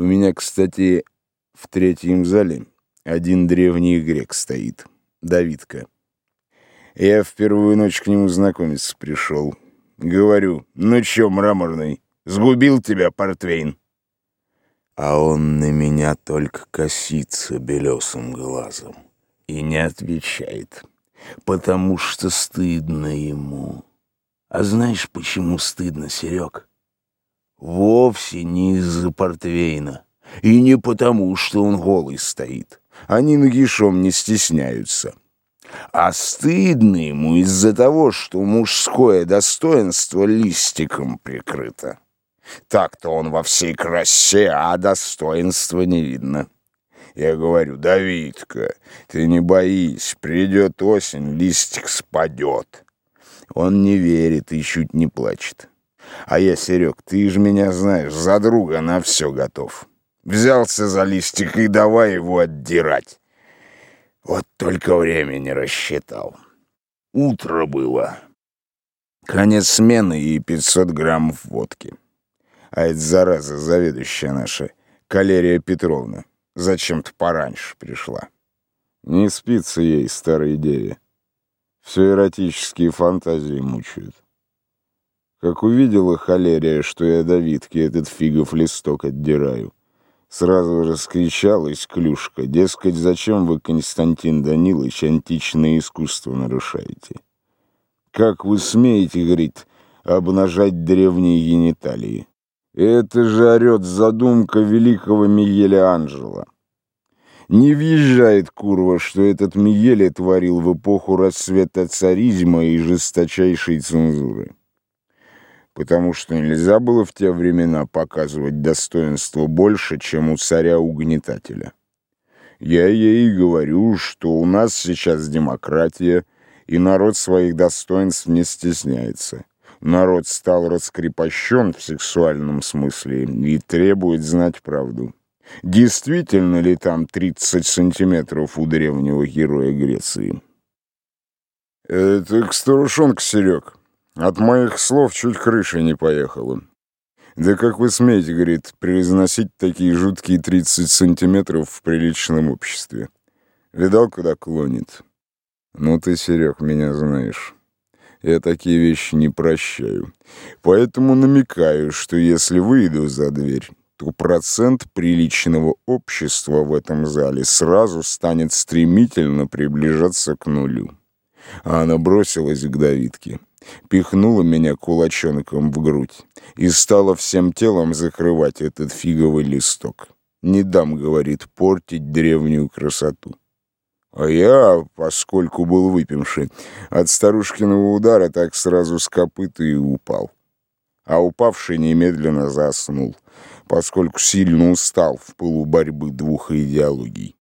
У меня, кстати, в третьем зале один древний грек стоит, Давидка. Я в первую ночь к нему знакомиться пришел. Говорю, ну чё, мраморный, сгубил тебя портвейн? А он на меня только косится белесым глазом и не отвечает, потому что стыдно ему. А знаешь, почему стыдно, Серег? Вовсе не из-за портвейна. И не потому, что он голый стоит. Они нагишом не стесняются. А стыдно ему из-за того, что мужское достоинство листиком прикрыто. Так-то он во всей красе, а достоинства не видно. Я говорю, Давидка, ты не боись, придет осень, листик спадет. Он не верит и чуть не плачет. А я, Серег, ты же меня знаешь, за друга на все готов. Взялся за листик и давай его отдирать. Вот только время не рассчитал. Утро было. Конец смены и 500 граммов водки. А это зараза, заведующая наша, Калерия Петровна, зачем-то пораньше пришла. Не спится ей, старой деве. Все эротические фантазии мучают. Как увидела холерия, что я Давидке этот фигов листок отдираю, сразу раскричалась клюшка, дескать, зачем вы, Константин Данилович, античное искусство нарушаете? Как вы смеете, говорит, обнажать древние гениталии? Это же орет задумка великого Мигеля Анджела. Не въезжает, курва, что этот Мигеле творил в эпоху расцвета царизма и жесточайшей цензуры потому что нельзя было в те времена показывать достоинство больше, чем у царя-угнетателя. Я ей говорю, что у нас сейчас демократия, и народ своих достоинств не стесняется. Народ стал раскрепощен в сексуальном смысле и требует знать правду. Действительно ли там 30 сантиметров у древнего героя Греции? Это к старушонке, Серег. От моих слов чуть крыша не поехала. Да как вы смеете, говорит, произносить такие жуткие 30 сантиметров в приличном обществе? Видал, куда клонит? Ну ты, Серег, меня знаешь. Я такие вещи не прощаю. Поэтому намекаю, что если выйду за дверь, то процент приличного общества в этом зале сразу станет стремительно приближаться к нулю. А она бросилась к Давидке пихнула меня кулачонком в грудь и стала всем телом закрывать этот фиговый листок. «Не дам, — говорит, — портить древнюю красоту». А я, поскольку был выпивший, от старушкиного удара так сразу с копыта и упал. А упавший немедленно заснул, поскольку сильно устал в пылу борьбы двух идеологий.